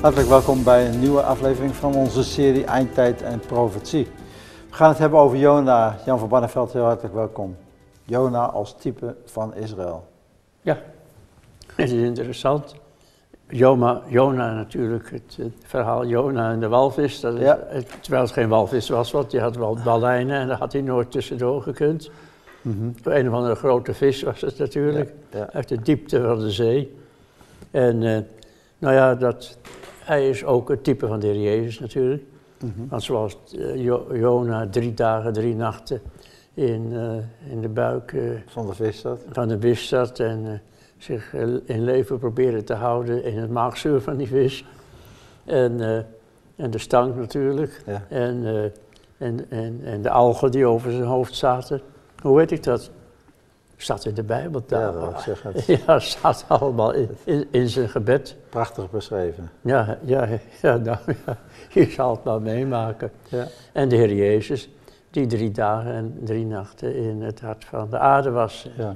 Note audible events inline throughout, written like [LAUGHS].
Hartelijk welkom bij een nieuwe aflevering van onze serie Eindtijd en Profetie. We gaan het hebben over Jona. Jan van Barneveld, heel hartelijk welkom. Jona als type van Israël. Ja, het is interessant. Jona, Jona natuurlijk, het, het verhaal Jona en de walvis. Dat is, Ja. het- terwijl het geen walvis was, want die had wel baleinen en daar had hij nooit tussendoor gekund. Een of andere grote vis was het natuurlijk, Ja, ja. uit de diepte van de zee. En eh, nou ja, dat, hij is ook het type van de Heer Jezus natuurlijk. Mhm. Want zoals eh, Jo- Jona drie dagen, drie nachten in, eh, in de buik eh, Van de vis dat. van de vis zat en zich in leven probeerde te houden in het maagzuur van die vis. En, en de stank natuurlijk. Ja. En, en, en, en de algen die over zijn hoofd zaten. Hoe weet ik dat? Staat in de Bijbel. Ja, daar. [LAUGHS] dat wil ik zeggen. Het Ja, staat allemaal in, in, in zijn gebed. prachtig beschreven. Ja, ja, ja, nou, ja, je zal het maar meemaken. Ja. En de Heer Jezus, die drie dagen en drie nachten in het hart van de aarde was. Ja.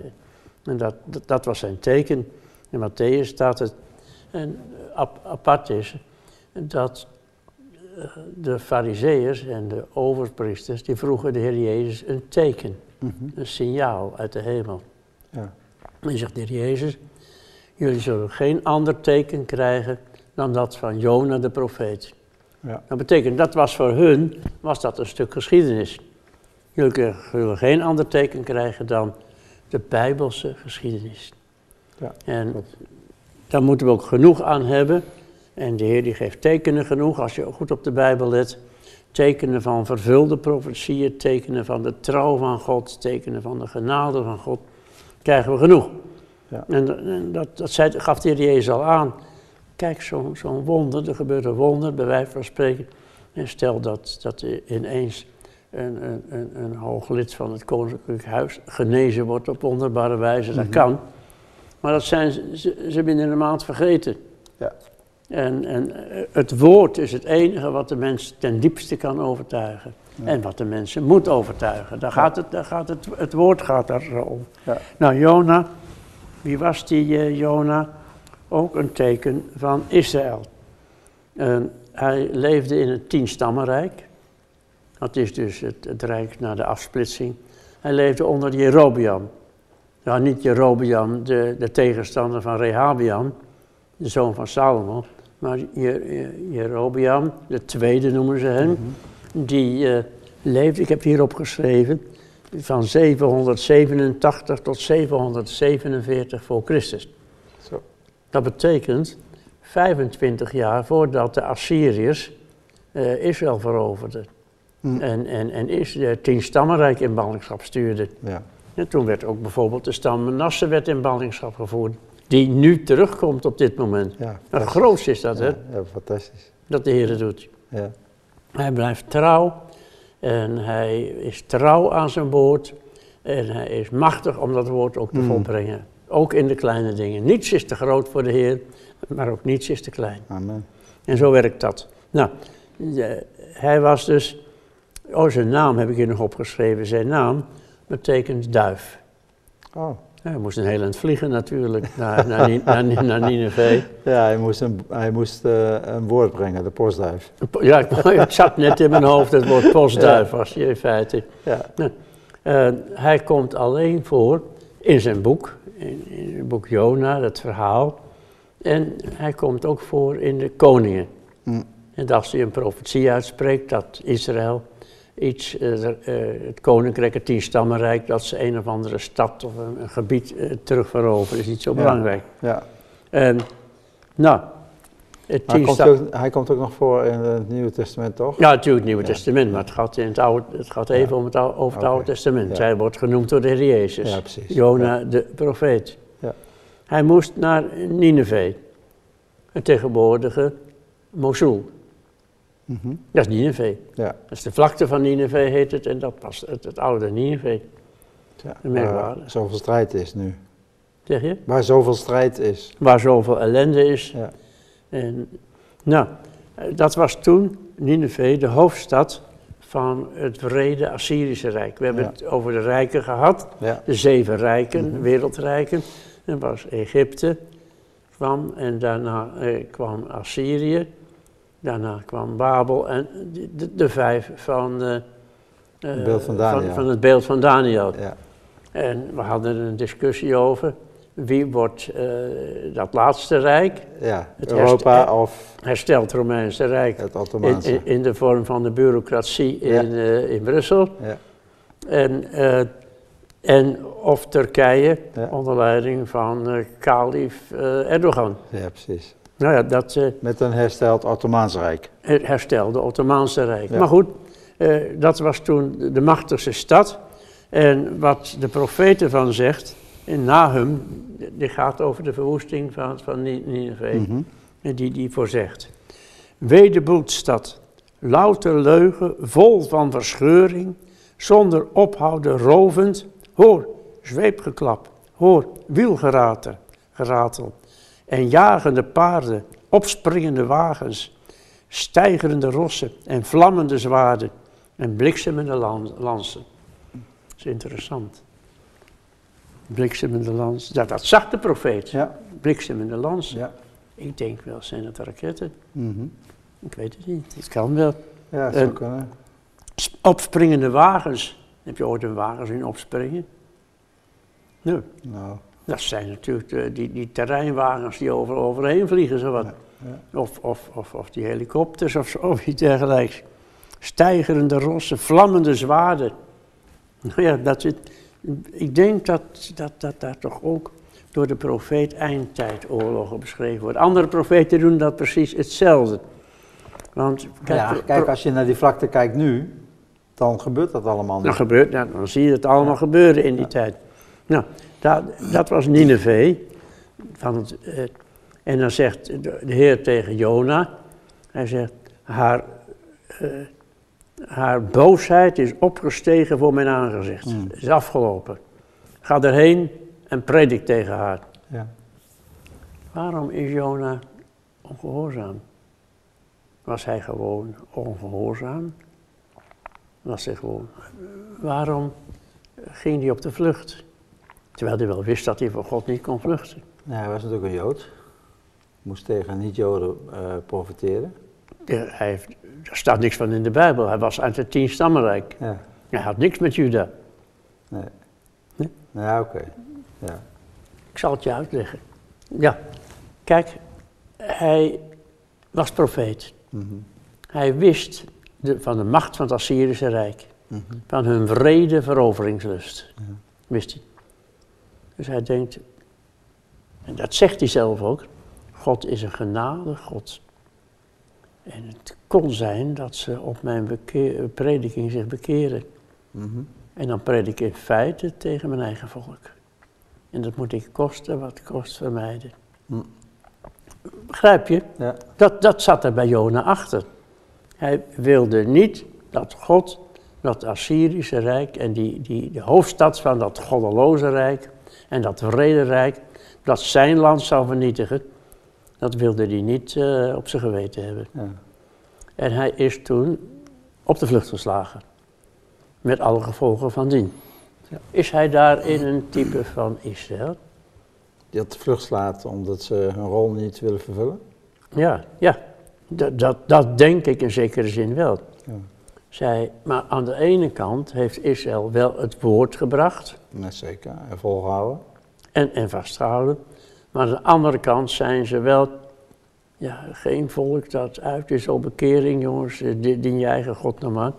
En dat, dat, dat was zijn teken. In Matthäus staat het, en ap- apart is, dat eh, de fariseërs en de overpriesters, die vroegen de Heer Jezus een teken, Mhm. een signaal uit de hemel. ja. En zegt de Heer Jezus, jullie zullen geen ander teken krijgen dan dat van Jona de profeet. Ja. Dat betekent, dat was voor hun, was dat een stuk geschiedenis. Jullie zullen geen ander teken krijgen dan de Bijbelse geschiedenis. Ja, en klopt. daar moeten we ook genoeg aan hebben. En de Heer die geeft tekenen genoeg, als je goed op de Bijbel let. Tekenen van vervulde profetieën, tekenen van de trouw van God, tekenen van de genade van God. Krijgen we genoeg. Ja. En, en dat, dat zei, gaf de Heer Jezus al aan. Kijk, zo'n wonder, er gebeurt een wonder, bij wijze van spreken. En stel dat, dat ineens een, een, een, een hoog lid van het koninklijk huis genezen wordt op wonderbare wijze, dat kan. Maar dat zijn ze, ze, ze binnen een maand vergeten. Ja. En, en eh, het woord is het enige wat de mens ten diepste kan overtuigen. En wat de mensen moet overtuigen. Daar gaat het, daar gaat het, het woord gaat daar zo om. Ja. Nou, Jona, wie was die eh, Jona? Ook een teken van Israël. Hij leefde in het tienstammenrijk. Dat is dus het, het rijk na de afsplitsing. Hij leefde onder Jerobeam. Nou, niet Jerobeam, de, de tegenstander van Rehabiam, de zoon van Salomo. Maar Je- Je- Jerobeam, de tweede noemen ze hem, die eh, leefde, ik heb hierop geschreven, van 787 tot 747 voor Christus. Zo. Dat betekent 25 jaar voordat de Assyriërs eh, Israël veroverden. Hm. En, en, en is het tienstammenrijk in ballingschap stuurden. Ja. En toen werd ook bijvoorbeeld de stam Manasse werd in ballingschap gevoerd. Die nu terugkomt op dit moment. Ja. Nou, groots is dat, hè? Ja, ja, fantastisch. Dat de Heer het doet. Ja. Hij blijft trouw. En hij is trouw aan zijn woord. En hij is machtig om dat woord ook te Mm. volbrengen. Ook in de kleine dingen. Niets is te groot voor de Heer, maar ook niets is te klein. Amen. En zo werkt dat. Nou, de- hij was dus. Oh, zijn naam heb ik hier nog opgeschreven. Zijn naam betekent duif. Oh. Hij moest een heel eind vliegen natuurlijk [LAUGHS] naar, naar, naar, naar Nineveh. Ja, hij moest, een, hij moest eh, een woord brengen, de postduif. Ja, ik, [LAUGHS] ik zat net in mijn hoofd het woord postduif was je in feite. Ja. Eh, hij komt alleen voor in zijn boek, in, in het boek Jona, dat verhaal. En hij komt ook voor in de koningen. Hm. En als hij een profetie uitspreekt dat Israël iets, eh, eh, het koninkrijk, het tienstammenrijk, dat ze een of andere stad of een, een gebied eh, terugveroveren, is niet zo Ja. belangrijk. ja. En, nou, het hij, komt ook, hij komt ook nog voor in het Nieuwe Testament, toch? Ja, natuurlijk het Nieuwe Ja. Testament, maar het gaat, in het, oude, het gaat even Ja. om het, oude- over het. Oude Testament. Ja. Hij wordt genoemd door de Heer Jezus. Ja, precies. Jona, de profeet. Ja. Hij moest naar Nineveh, het tegenwoordige Mosul. Mhm. Dat is Nineveh. Ja. Dat is de vlakte van Nineveh heet het en dat was het, het oude Nineveh. ja. Waar zoveel strijd is nu. Zeg je? Waar zoveel strijd is. Waar zoveel ellende is. Ja. En, nou, dat was toen Nineveh, de hoofdstad van het vrede Assyrische Rijk. We hebben Ja. het over de rijken gehad, Ja. de zeven rijken, Mhm. wereldrijken. Er was Egypte, kwam en daarna eh, kwam Assyrië, daarna kwam Babel en de, de, vijf van, eh, Het beeld van Daniel. van, het beeld van Daniel. Ja. En we hadden een discussie over wie wordt eh, dat laatste rijk, ja. Het Europa herst- of herstelt het Romeinse Rijk het Ottomaanse. in, in de vorm van de bureaucratie Ja. in, eh, in Brussel. Ja. En, eh, en of Turkije Ja. onder leiding van eh kalif eh, Erdogan. ja, precies. Nou ja, dat eh, Met een hersteld Ottomaans Rijk. het herstelde Ottomaanse Rijk. Ja. Maar goed, eh, dat was toen de- machtigste stad. En wat de profeet ervan zegt, in Nahum, die gaat over de verwoesting van, van Ni- Nineveh. En die die voorzegt. Wederboelstad, louter leugen, vol van verscheuring, zonder ophouden rovend. Hoor, zweepgeklap, hoor, wielgerater, geratel. En jagende paarden, opspringende wagens, stijgerende rossen en vlammende zwaarden en bliksemende lan- lansen. Dat is interessant. Bliksemende lansen, ja, dat zag de profeet. Ja. Bliksemende lansen. Ja. Ik denk wel, zijn het raketten? Mhm. Ik weet het niet. Het kan wel. Ja, dat zou En- kunnen. Opspringende wagens. Heb je ooit een wagen zien opspringen? Nee. Nou, Dat zijn natuurlijk de, die, die terreinwagens die over, overheen vliegen, zowat. ja. Of, of, of, of die helikopters of zo, of iets dergelijks. Stijgerende rossen, vlammende zwaarden. Nou ja, dat zit, ik denk dat, dat, dat daar toch ook door de profeet eindtijdoorlogen beschreven wordt. Andere profeten doen dat precies hetzelfde. Want kijk, ja, pro- kijk, als je naar die vlakte kijkt nu, dan gebeurt dat allemaal Dan niet. gebeurt dat, dan zie je het allemaal gebeuren in die tijd. Nou, dat, dat was Nineveh. Van het, eh, en dan zegt de, de Heer tegen Jona, hij zegt, haar, eh, haar boosheid is opgestegen voor mijn aangezicht. Mm. is afgelopen. Ga erheen en predik tegen haar. Ja. Waarom is Jona ongehoorzaam? Was hij gewoon ongehoorzaam? Was hij gewoon. Waarom ging hij op de vlucht? Terwijl hij wel wist dat hij voor God niet kon vluchten. Ja, hij was natuurlijk een Jood. Moest tegen niet-Joden eh, profiteren. Ja, Hij heeft, er staat niks van in de Bijbel. Hij was uit het tien stammenrijk. Ja, Hij had niks met Juda. nee. Nee? Ja, oké. Ja. Ik zal het je uitleggen. Ja, kijk, hij was profeet. Mhm. Hij wist de, van de macht van het Assyrische Rijk. Mhm. Van hun vrede veroveringslust. Ja. Wist hij. Dus hij denkt, en dat zegt hij zelf ook, God is een genadig God. En het kon zijn dat ze op mijn bekeer- prediking zich bekeren. Mhm. En dan predik ik in feite tegen mijn eigen volk. En dat moet ik kosten wat kost vermijden. Hm. Begrijp je? Ja. Dat, dat zat er bij Jona achter. Hij wilde niet dat God dat Assyrische Rijk en die, die, de hoofdstad van dat goddeloze rijk en dat vrederijk, dat zijn land zou vernietigen. Dat wilde hij niet eh, op zijn geweten hebben. Ja. En hij is toen op de vlucht geslagen. Met alle gevolgen van dien. Ja. Is hij daarin een type van Israël? Die had de vlucht slaat omdat ze hun rol niet willen vervullen. Ja, ja. Dat, dat, dat denk ik in zekere zin wel. Ja. Zij, maar aan de ene kant heeft Israël wel het woord gebracht Nee, zeker. En volhouden. en, en vastgehouden. Maar aan de andere kant zijn ze wel ja, geen volk dat uit is op bekering, jongens. eh, di- Dien je eigen God nog maar.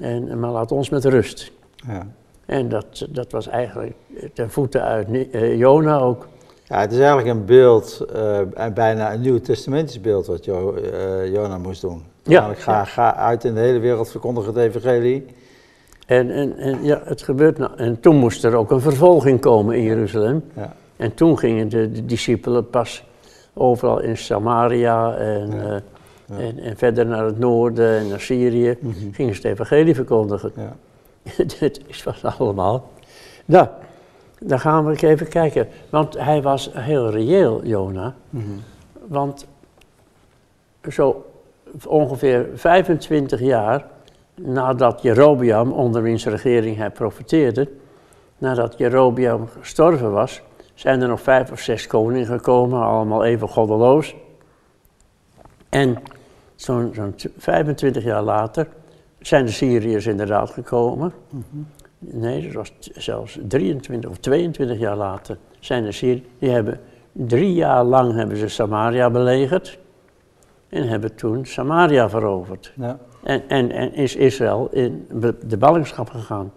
En, maar laat ons met rust. Ja. En dat, dat was eigenlijk ten voeten uit eh, Jona ook. Ja, het is eigenlijk een beeld, en bijna een nieuw testamentisch beeld wat jo, eh, Jona moest doen. Ja, Namelijk, ga, ga uit in de hele wereld, verkondig het evangelie. En, en, en ja, het gebeurt nou. En toen moest er ook een vervolging komen in Jeruzalem. Ja. En toen gingen de, de discipelen pas overal in Samaria en, Ja. eh, Ja. en, en verder naar het noorden en naar Syrië. Mhm. Gingen ze het evangelie verkondigen. Ja. [LAUGHS] Dit is was allemaal. Nou, dan gaan we even kijken. Want hij was heel reëel, Jona. Mhm. Want zo ongeveer 25 jaar nadat Jerobeam, onder wiens regering hij profeteerde, nadat Jerobeam gestorven was, zijn er nog vijf of zes koningen gekomen, allemaal even goddeloos. En zo'n zo'n 25 jaar later zijn de Syriërs inderdaad gekomen. Nee, dat was zelfs 23 of 22 jaar later zijn de Syriërs. Die hebben drie jaar lang hebben ze Samaria belegerd. En hebben toen Samaria veroverd. Ja. En, en, en is Israël in de ballingschap gegaan.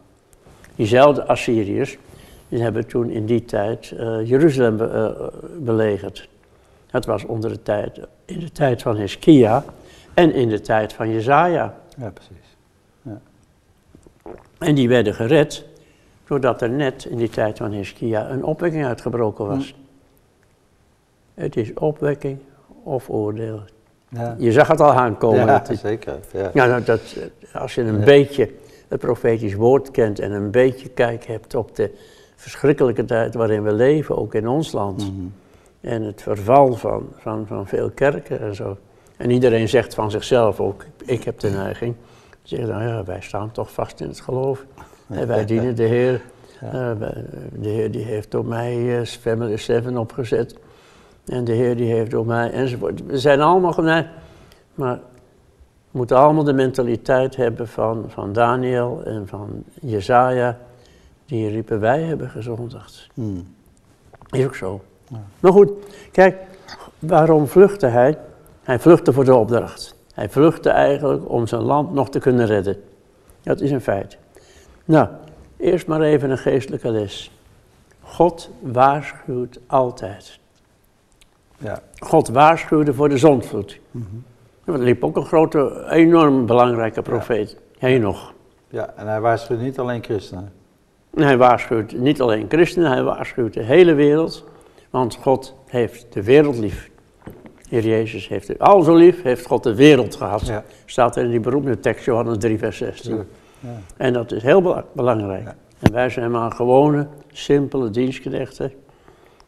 Diezelfde Assyriërs, die hebben toen in die tijd eh, Jeruzalem be- eh, belegerd. Dat was onder de tijd, in de tijd van Hiskia en in de tijd van Jezaja. ja, precies. En die werden gered doordat er net in die tijd van Hiskia een opwekking uitgebroken was. Het is opwekking of oordeel. Ja, Je zag het al aankomen. ja dat [LAUGHS] zeker. Ja. Ja, nou, dat, als je een beetje het profetisch woord kent en een beetje kijk hebt op de verschrikkelijke tijd waarin we leven, ook in ons land. Mhm. En het verval van, van, van veel kerken en zo. En iedereen zegt van zichzelf ook, ik heb de neiging, zeggen, nou ja, wij staan toch vast in het geloof. En wij dienen de Heer. Ja. De Heer die heeft door mij eh, Family 7 opgezet. En de Heer die heeft door mij enzovoort. We zijn allemaal geneigd. Maar we moeten allemaal de mentaliteit hebben van, van Daniel en van Jezaja. Die riepen, wij hebben gezondigd. Hmm. Is ook zo. Ja. Maar goed, kijk, waarom vluchtte hij? Hij vluchtte voor de opdracht. Hij vluchtte eigenlijk om zijn land nog te kunnen redden. Dat is een feit. Nou, eerst maar even een geestelijke les. God waarschuwt altijd. Ja. God waarschuwde voor de zondvloed. Mhm. Er liep ook een grote, enorm belangrijke profeet. Henoch. ja, en hij waarschuwt niet alleen christenen. En hij waarschuwt niet alleen christenen, hij waarschuwt de hele wereld. Want God heeft de wereld lief. Heer Jezus heeft al zo lief, heeft God de wereld gehad. Ja. Staat er in die beroemde tekst, Johannes 3, vers 16. Tuurlijk. Ja. En dat is heel bela- belangrijk. En wij zijn maar gewone, simpele dienstknechten.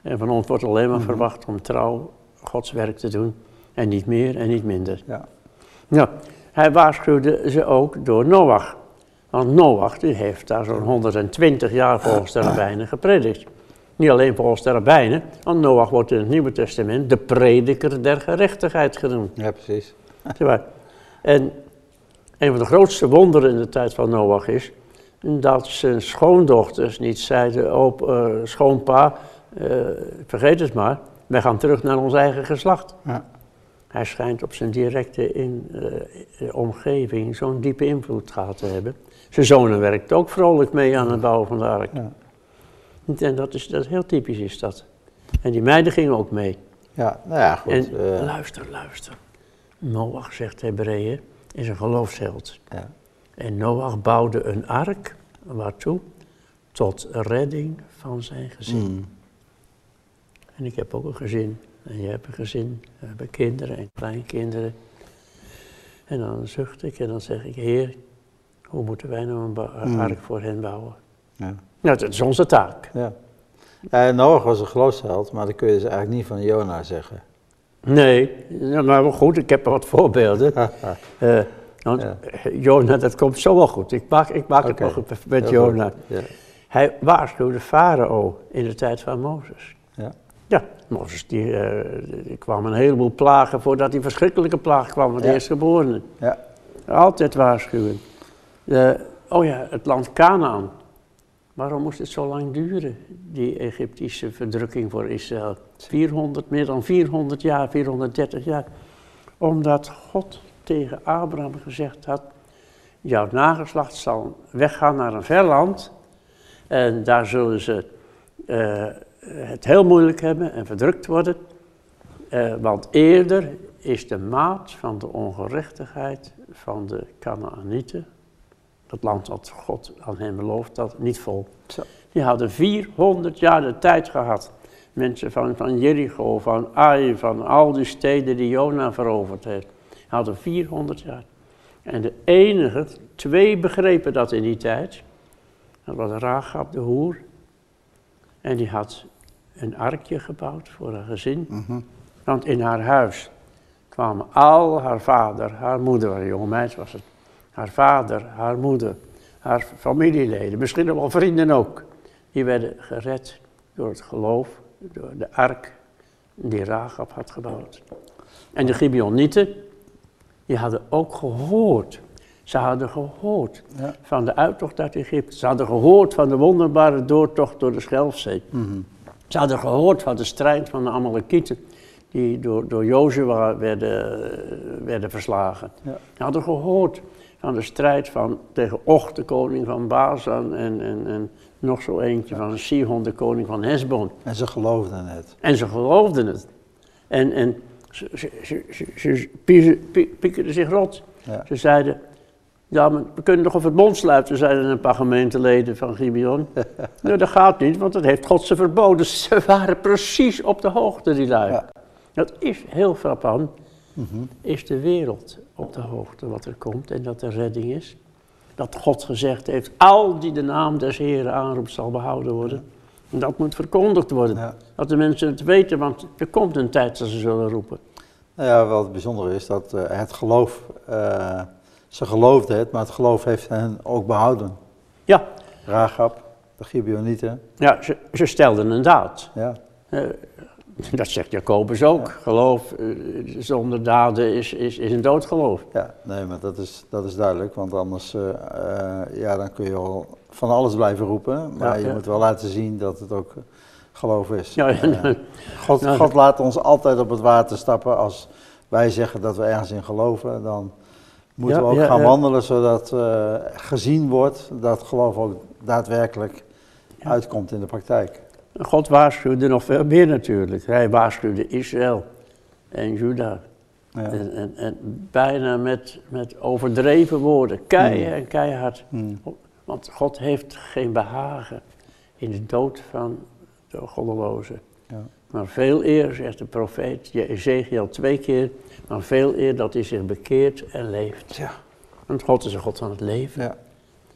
En van ons wordt alleen maar Mhm. verwacht om trouw Gods werk te doen. En niet meer en niet minder. Ja. Nou, hij waarschuwde ze ook door Noach. Want Noach die heeft daar zo'n 120 jaar volgens de rabbijnen gepredikt. Niet alleen de rabbijnen, want Noach wordt in het Nieuwe Testament de prediker der gerechtigheid genoemd. ja, precies. [LAUGHS] En een van de grootste wonderen in de tijd van Noach is dat zijn schoondochters niet zeiden, op eh, schoonpa, eh, vergeet het maar, wij gaan terug naar ons eigen geslacht. Ja. Hij schijnt op zijn directe in, eh, omgeving zo'n diepe invloed gehad te hebben. Zijn zonen werkt ook vrolijk mee aan het bouwen van de ark. Ja. En dat is, dat is heel typisch is dat. En die meiden gingen ook mee. ja, nou ja, goed. en eh, luister, luister. Noach, zegt Hebreeën, is een geloofsheld. ja. En Noach bouwde een ark, waartoe? Tot redding van zijn gezin. Hmm. En ik heb ook een gezin. En je hebt een gezin. We hebben kinderen en kleinkinderen. En dan zucht ik en dan zeg ik, Heer, hoe moeten wij nou een ba- een Mm. ark voor hen bouwen? Ja. Nou, dat is onze taak. ja. Eh, Noach was een geloofsheld, maar dat kun je dus eigenlijk niet van Jona zeggen. Nee, maar goed, ik heb wat voorbeelden. [LAUGHS] Eh, want Ja. eh, Jona, dat komt zo wel goed. Ik maak, ik maak het nog met Heel. Jona. Ja. Hij waarschuwde Farao in de tijd van Mozes. Ja. Ja, Mozes die, eh, er kwamen een heleboel plagen voordat die verschrikkelijke plaag kwam van de Ja. eerstgeborenen. Ja. Altijd waarschuwen. Eh, oh ja, het land Canaan. Waarom moest het zo lang duren, die Egyptische verdrukking voor Israël? 400, meer dan 400 jaar, 430 jaar. Omdat God tegen Abraham gezegd had, jouw nageslacht zal weggaan naar een ver land. En daar zullen ze eh, het heel moeilijk hebben en verdrukt worden. Eh, want eerder is de maat van de ongerechtigheid van de Canaanieten, dat land dat God aan hen beloofd had, niet vol. Zo. Die hadden 400 jaar de tijd gehad. Mensen van, van Jericho, van Ai, van al die steden die Jona veroverd heeft. Hadden 400 jaar. En de enige, twee begrepen dat in die tijd. Dat was Rahab de hoer. En die had een arkje gebouwd voor haar gezin. Mhm. Want in haar huis kwamen al haar vader, haar moeder, een jonge meid was het. Haar vader, haar moeder, haar familieleden, misschien wel vrienden ook. Die werden gered door het geloof, door de ark die Rahab had gebouwd. En de Gibeonieten, die hadden ook gehoord. Ze hadden gehoord Ja. van de uittocht uit Egypte. Ze hadden gehoord van de wonderbare doortocht door de Schelfzee. Mhm. Ze hadden gehoord van de strijd van de Amalekieten, die door, door Jozua werden, werden verslagen. Ja. Ze hadden gehoord van de strijd van, tegen Och, de koning van Bazan, en, en, en nog zo eentje van Sihon, de koning van Hesbon. En ze geloofden het. En ze geloofden het. En, en ze, ze, ze, ze, piekerden zich rot. Ja. Ze zeiden, ja, maar we kunnen toch een verbond sluiten, zeiden een paar gemeenteleden van Gibeon. [LAUGHS] nee, dat gaat niet, want dat heeft God ze verboden. Ze waren precies op de hoogte, die lui. Ja. Dat is heel frappant. Is de wereld op de hoogte wat er komt en dat er redding is? Dat God gezegd heeft, al die de naam des Heren aanroept zal behouden worden. En dat moet verkondigd worden. Ja. Dat de mensen het weten, want er komt een tijd dat ze zullen roepen. Nou ja, wat het bijzondere is dat eh, het geloof, eh, ze geloofden het, maar het geloof heeft hen ook behouden. Ja, Rahab, de Gibeonieten, ja ze, ze stelden een daad. ja. Eh, [LAUGHS] dat zegt Jacobus ook. Geloof eh, zonder daden is, is, is een doodgeloof. Ja, nee, maar dat is, dat is duidelijk, want anders eh, eh, ja, dan kun je wel van alles blijven roepen, maar je moet wel laten zien dat het ook geloof is. Ja, ja, God, God laat ons altijd op het water stappen als wij zeggen dat we ergens in geloven, dan moeten Ja, we ook gaan wandelen zodat gezien wordt dat geloof ook daadwerkelijk uitkomt in de praktijk. God waarschuwde nog veel meer natuurlijk. Hij waarschuwde Israël en Juda. Ja. En, en, en bijna met, met overdreven woorden, keihard en keihard. Hmm. Want God heeft geen behagen in de dood van de goddelozen. Ja. Maar veel eer, zegt de profeet, Ezekiel twee keer, maar veel eer dat hij zich bekeert en leeft. Ja. Want God is een God van het leven. Ja.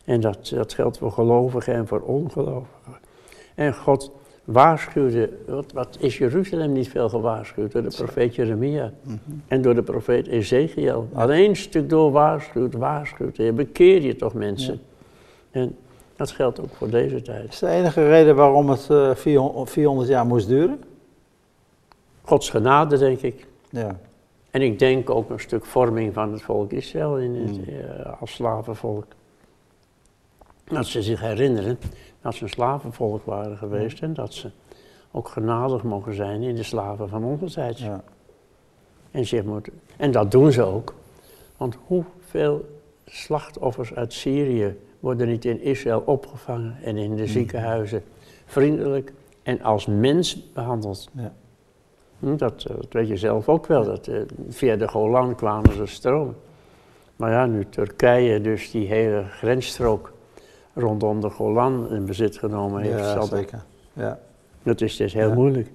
En dat, dat geldt voor gelovigen en voor ongelovigen. En God waarschuwde, wat, wat is Jeruzalem niet veel gewaarschuwd door de profeet Jeremia Mhm. en door de profeet Ezekiel. Alleen een stuk door waarschuwt, waarschuwt. Je bekeer je toch mensen. En dat geldt ook voor deze tijd. Is de enige reden waarom het eh, 400 400 jaar moest duren? Gods genade, denk ik. Ja. En ik denk ook een stuk vorming van het volk Israël in het, eh, als slavenvolk. Dat ze zich herinneren dat ze een slavenvolk waren geweest en dat ze ook genadig mogen zijn in de slaven van onze tijd. Ja. En, zich moeten, en dat doen ze ook. Want hoeveel slachtoffers uit Syrië worden niet in Israël opgevangen en in de ziekenhuizen vriendelijk en als mens behandeld? Ja. Hm, Dat, eh, dat weet je zelf ook wel, dat eh, via de Golan kwamen ze stromen. Maar ja, nu Turkije dus die hele grensstrook rondom de Golan in bezit genomen heeft, Ja, zeker. Ja. dat is dus heel Ja. moeilijk.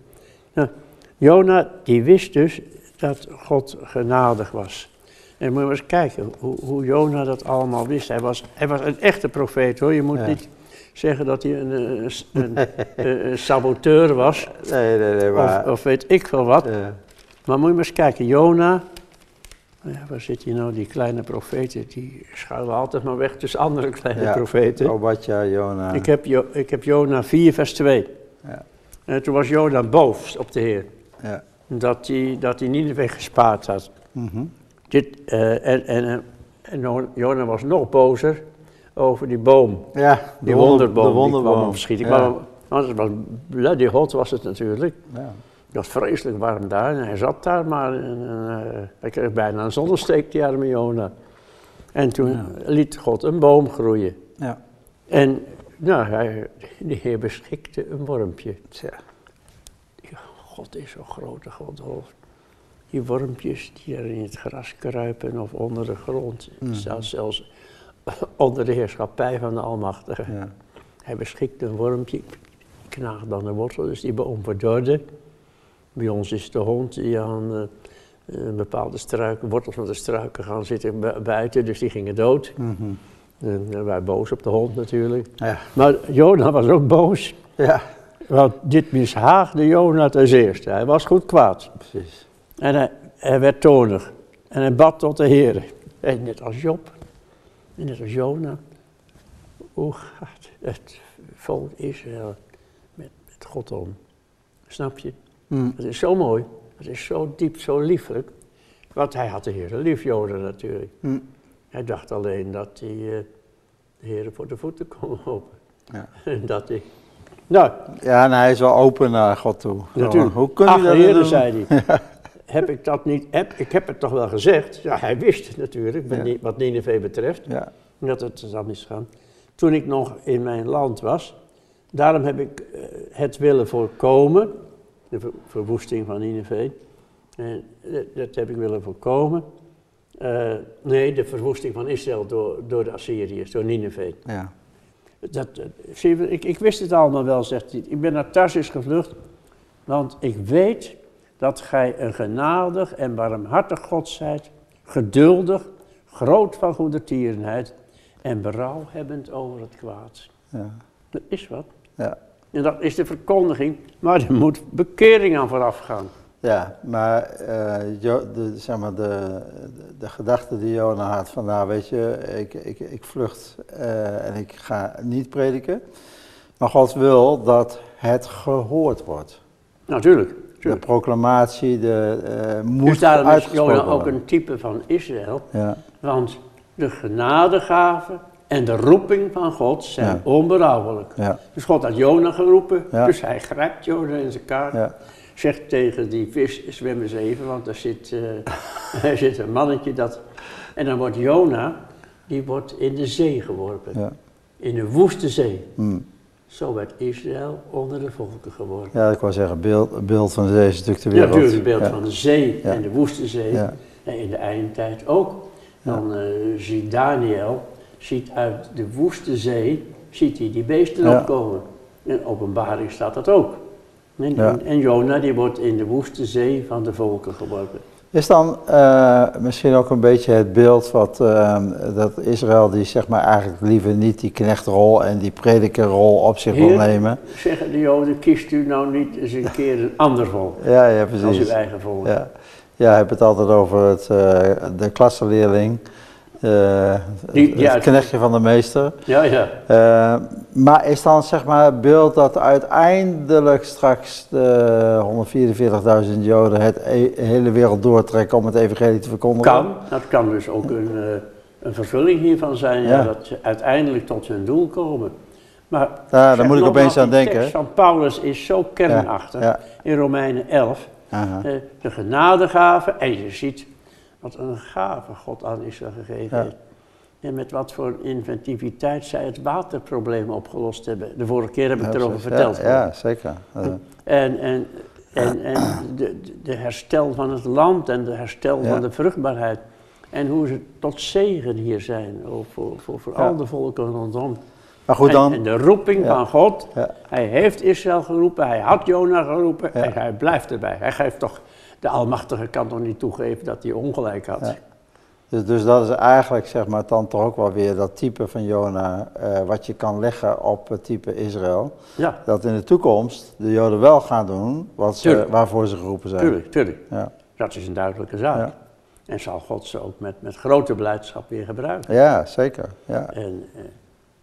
Nou, Jona die wist dus dat God genadig was. En moet je maar eens kijken hoe, hoe Jona dat allemaal wist. Hij was, hij was een echte profeet hoor. Je moet Ja. niet zeggen dat hij een, een, een, een- een saboteur was Nee, nee, nee, maar... of, of weet ik veel wat. Maar moet je maar eens kijken, Jona, ja, waar zit hij nou, die kleine profeten, die schuilen altijd maar weg tussen andere kleine Ja. profeten. Obadja, Jona. Ik, heb Jo- ik heb Jona 4 vers 2. Ja. En toen was Jona boos op de Heer, Ja. dat hij, dat hij Nineveh gespaard had. Mhm. Dit, eh, en, en, eh, en Jona was nog bozer over die boom, Ja, die wonder- wonderboom, de die wonderboom. kwam opschieten. Ja. Maar, want het was bloody hot was het natuurlijk. Ja. Het was vreselijk warm daar en hij zat daar maar. En, en, eh, hij kreeg bijna een zonnesteek, die arme Jona. En toen Ja. liet God een boom groeien. Ja. En nou, hij, de Heer beschikte een wormpje. Tja. God is zo'n grote God. Die wormpjes die er in het gras kruipen of onder de grond. Mhm. Zelfs, zelfs onder de heerschappij van de Almachtige. Ja. Hij beschikte een wormpje, knaagt dan de wortel, dus die boom verdorde. Bij ons is de hond die aan eh, een bepaalde struiken, wortels van de struiken gaan zitten bu- buiten, dus die gingen dood. En eh, wij boos op de hond natuurlijk. Ja. Maar Jona was ook boos, Ja, want dit mishaagde Jona ten eerste. Hij was goed kwaad. precies. En hij, hij werd tonig. En hij bad tot de Heer. En net als Job, en net als Jona. Hoe gaat het volk Israël met, met God om. Snap je? Mm. Het is zo mooi. Het is zo diep, zo lieflijk. Want hij had de Heer lief, Joden natuurlijk. Mm. Hij dacht alleen dat hij eh, de Heer voor de voeten kon lopen. Ja. [LAUGHS] En dat hij... Nou, Ja, en hij is wel open naar God toe. natuurlijk. Hoe kun je Ach, dat Heer, doen? zei hij. [LAUGHS] Heb ik dat niet... Heb, ik heb het toch wel gezegd. Ja, hij wist het natuurlijk, Ja. Wat Nineveh betreft. Ja, Dat het zal misgaan. Toen ik nog in mijn land was, daarom heb ik eh, het willen voorkomen, de ver- verwoesting van Nineveh. En dat, dat heb ik willen voorkomen. Eh, nee, de verwoesting van Israël door, door de Assyriërs, door Nineveh. ja. Dat, eh, zie je, ik, ik wist het allemaal wel, zegt hij. Ik ben naar Tarsus gevlucht, want ik weet dat gij een genadig en barmhartig God zijt, geduldig, groot van goedertierenheid en berouwhebbend over het kwaad. ja. Dat is wat. ja. En dat is de verkondiging, maar er moet bekering aan vooraf gaan. Ja, maar, eh, Jo- de, zeg maar de, de, de gedachte die Jona had van nou weet je, ik, ik, ik vlucht eh, en ik ga niet prediken. Maar God wil dat het gehoord wordt. Natuurlijk. De proclamatie de, eh moet Dus daarom is Jona ook een type van Israël. Ja, Want de genadegave en de roeping van God zijn Ja. onberouwelijk. ja, Dus God had Jona geroepen, Ja. dus hij grijpt Jona in zijn kaart. ja, Zegt tegen die vis, zwem eens even, want daar zit, eh, [LAUGHS] er zit een mannetje dat... En dan wordt Jona, die wordt in de zee geworpen. ja. In de woeste zee. Hm. Zo werd Israël onder de volken geworpen. Ja, ik wou zeggen, beeld, beeld van deze stuk de Ja, wereld. natuurlijk, het beeld Ja, van de zee Ja. en de woeste zee. Ja. En in de eindtijd ook. Dan eh, ziet Daniel, ziet uit de woeste zee, ziet hij die beesten Ja. opkomen. In openbaring staat dat ook. En, Ja. en, Jona die wordt in de woeste zee van de volken geworpen. Is dan eh, misschien ook een beetje het beeld wat eh, dat Israël die zeg maar eigenlijk liever niet die knechtrol en die predikerrol op zich wil nemen? Zeggen de Joden, kiest u nou niet eens een keer een ander volk [LAUGHS] Ja, ja, als precies. uw eigen volk. Ja, ja je hebt het altijd over het, eh, de klassenleerling, eh, Die- het, uit- knechtje van de meester. ja. ja. Eh, maar is dan zeg maar het beeld dat uiteindelijk straks de 144.000 Joden het e- hele wereld doortrekken om het evangelie te verkondigen? Kan, dat kan dus ook een, eh, een vervulling hiervan zijn, ja. Ja. dat ze uiteindelijk tot hun doel komen. Maar Ja, daar moet ik opeens aan denken. tekst van Paulus is zo kernachtig Ja, in Romeinen 11. Aha. eh, de genadegave en je ziet wat een gave God aan Israël gegeven heeft. En met wat voor inventiviteit zij het waterprobleem opgelost hebben. De vorige keer heb ik erover verteld. Ja, zeker. En, en, en, en de, de herstel van het land en de herstel van de vruchtbaarheid. En hoe ze tot zegen hier zijn ook voor, voor, voor al de volken rondom. maar goed En, dan. en de roeping Ja. van God. Ja. Hij heeft Israël geroepen, hij had Jona geroepen Ja. en hij blijft erbij. Hij geeft toch, de Almachtige kan toch niet toegeven dat hij ongelijk had. Ja. Dus, dus dat is eigenlijk zeg maar dan toch ook wel weer dat type van Jona eh, wat je kan leggen op het type Israël. Ja, Dat in de toekomst de Joden wel gaan doen wat ze, waarvoor ze geroepen zijn. tuurlijk, tuurlijk. Ja. Dat is een duidelijke zaak. Ja. En zal God ze ook met, met grote blijdschap weer gebruiken. ja, zeker. Ja. En, eh,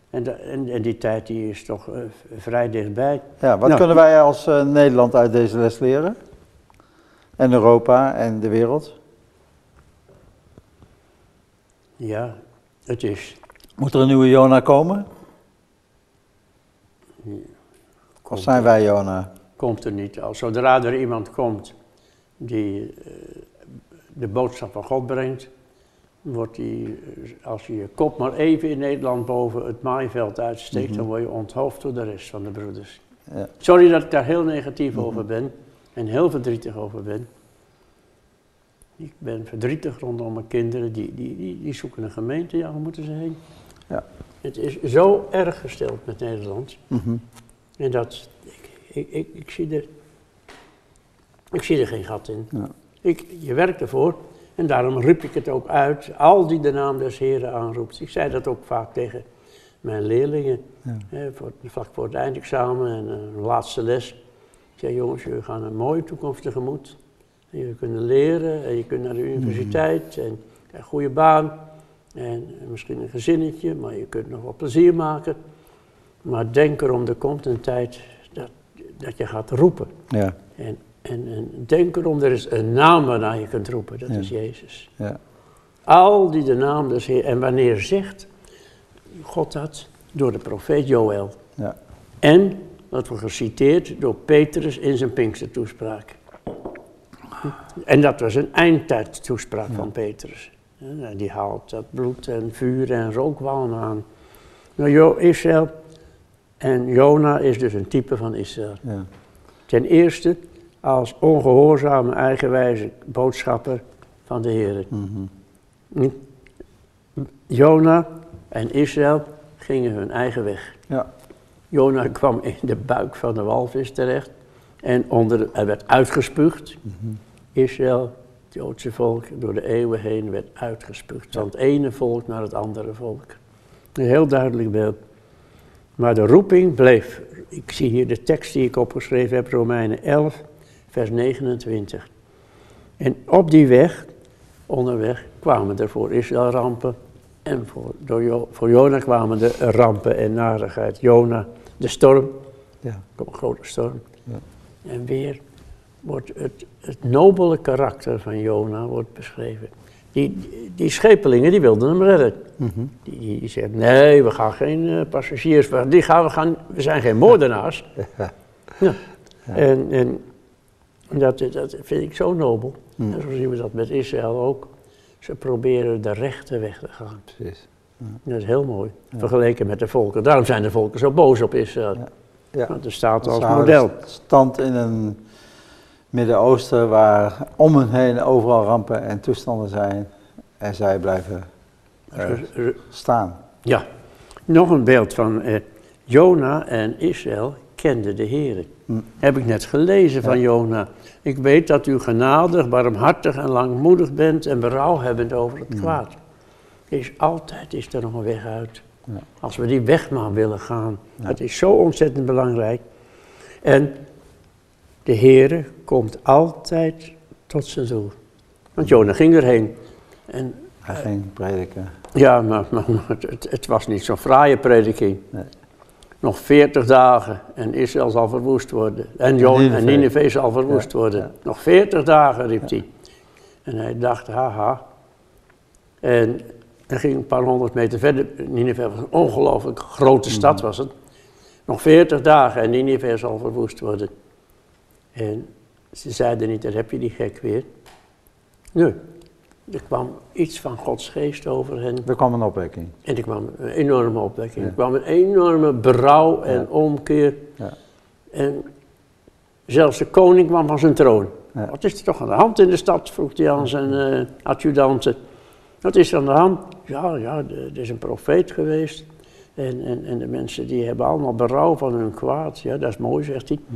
en, de- en, en die tijd die is toch eh, vrij dichtbij. Ja, wat Nou, kunnen wij als Nederland uit deze les leren? En Europa en de wereld? Ja, het is. Moet er een nieuwe Jona komen? Of Komt, zijn wij Jona? komt er niet. Als zodra er iemand komt die eh, de boodschap van God brengt, wordt die, eh, als je je kop maar even in Nederland boven het maaiveld uitsteekt, Mhm. dan word je onthoofd door de rest van de broeders. Ja. Sorry dat ik daar heel negatief over ben en heel verdrietig over ben. Ik ben verdrietig rondom mijn kinderen, die, die, die, die zoeken een gemeente, ja, waar moeten ze heen? Ja. Het is zo erg gesteld met Nederland. Mhm. En dat, ik, ik, ik, ik, zie er, ik zie er geen gat in. Ja. Ik, je werkt ervoor en daarom riep ik het ook uit, al die de naam des Heren aanroept. Ik zei dat ook vaak tegen mijn leerlingen, Ja. hè, voor, vlak voor het eindexamen en een laatste les. Zei, jongens, jullie gaan een mooie toekomst tegemoet. En jullie kunnen leren en je kunt naar de universiteit en een goede baan. En misschien een gezinnetje, maar je kunt nog wel plezier maken. Maar denk erom, er komt een tijd dat, dat je gaat roepen. Ja. En, en, en denk erom, er is een naam waarnaar je kunt roepen, dat Ja. is Jezus. Ja. Al die de naam des Heer. En wanneer zegt God dat? Door de profeet Joël. Ja. En, dat wordt geciteerd door Petrus in zijn Pinkstertoespraak. En dat was een eindtijdtoespraak van Petrus. Ja, Die haalt dat bloed en vuur en rookwalm aan. Nou, Jo- Israël en Jona is dus een type van Israël. Ja. Ten eerste als ongehoorzame, eigenwijze boodschapper van de Heer. Mhm. Jona en Israël gingen hun eigen weg. Ja. Jona kwam in de buik van de walvis terecht en onder, hij werd uitgespuugd. Israël, het Joodse volk, door de eeuwen heen werd uitgespuugd. Van het ene volk naar het andere volk. Een heel duidelijk beeld. Maar de roeping bleef. Ik zie hier de tekst die ik opgeschreven heb, Romeinen 11, vers 29. En op die weg, onderweg, kwamen er voor Israël rampen. En voor, door voor Jona kwamen er rampen en narigheid. Jona, de storm, Ja. er kwam een grote storm. Ja. En weer wordt het, het nobele karakter van Jona wordt beschreven. Die, die, schepelingen die wilden hem redden. Mhm. Die, die, die zeggen, nee, we gaan geen eh, passagiers, we, die gaan, we, gaan, we zijn geen moordenaars. [LAUGHS] Ja. Ja. En, en dat, dat vind ik zo nobel. Mm. En zo zien we dat met Israël ook. Ze proberen de rechte weg te gaan. Precies. Dat is heel mooi, vergeleken met de volken. Daarom zijn de volken zo boos op Israël. Ja. Ja. Want er staat als model. stand in een Midden-Oosten waar om hen heen overal rampen en toestanden zijn. En zij blijven er staan. Ja, nog een beeld van eh, Jona en Israël kenden de Heer. Hm. Heb ik net gelezen van Jona. Ik weet dat u genadig, barmhartig en langmoedig bent en berouw hebbend over het kwaad. Is altijd is er nog een weg uit. Ja. Als we die weg maar willen gaan. Dat is zo ontzettend belangrijk. En de Heer komt altijd tot zijn doel. Want Jona ging erheen. En Hij ging prediken. ja, maar, maar, het, het, het was niet zo'n fraaie prediking. Nee. Nog veertig dagen en Israël zal verwoest worden. En Jona en Nineveh. Zal verwoest Ja, worden. Nog veertig dagen, riep hij. En hij dacht, haha. En hij ging een paar honderd meter verder. Nineveh was een ongelooflijk grote stad, Mhm. was het. Nog veertig dagen en Nineveh zal verwoest worden. En ze zeiden niet, daar heb je die gek weer. Nee, er kwam iets van Gods geest over hen. Er kwam een opwekking. En er kwam een enorme opwekking. Ja. Er kwam een enorme berouw en Ja. omkeer. Ja. En zelfs de koning kwam van zijn troon. Wat is er toch aan de hand in de stad? vroeg hij aan zijn eh, adjudanten. Wat is er aan de hand? Ja, ja, er is een profeet geweest. En, en, en de mensen die hebben allemaal berouw van hun kwaad. Ja, dat is mooi, zegt hij. Hm.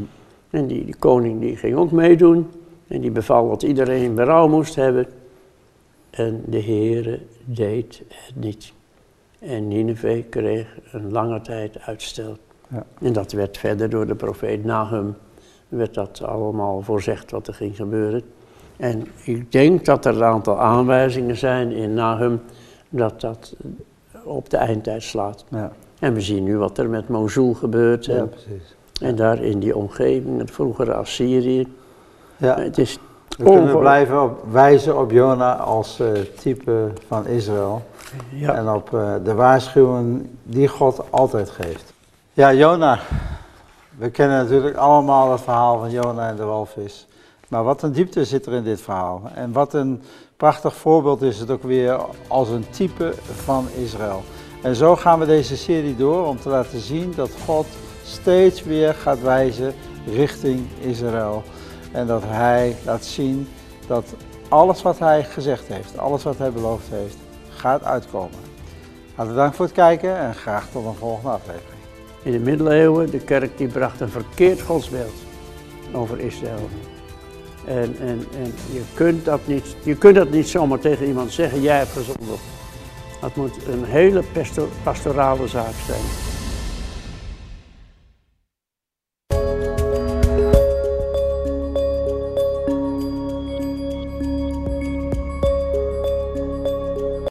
En die, die koning die ging ook meedoen. En die beval dat iedereen berouw moest hebben. En de Heere deed het niet. En Nineveh kreeg een lange tijd uitstel. Ja. En dat werd verder door de profeet Nahum, werd dat allemaal voorzegd wat er ging gebeuren. En ik denk dat er een aantal aanwijzingen zijn in Nahum dat dat op de eindtijd slaat. Ja, En we zien nu wat er met Mosul gebeurt. ja En, en daar in die omgeving, het vroegere Assyrië. Ja, Het is we kunnen blijven op, wijzen op Jona als eh, type van Israël. Ja, En op eh, de waarschuwing die God altijd geeft. Ja, Jona. We kennen natuurlijk allemaal het verhaal van Jona en de walvis. Maar wat een diepte zit er in dit verhaal. En wat een prachtig voorbeeld is het ook weer als een type van Israël. En zo gaan we deze serie door om te laten zien dat God steeds weer gaat wijzen richting Israël. En dat hij laat zien dat alles wat hij gezegd heeft, alles wat hij beloofd heeft, gaat uitkomen. Hartelijk dank voor het kijken en graag tot een volgende aflevering. in de middeleeuwen, de kerk die bracht een verkeerd godsbeeld over Israël. En, en, en je, kunt dat niet, je kunt dat niet zomaar tegen iemand zeggen, jij hebt gezondigd. Dat moet een hele pasto- pastorale zaak zijn.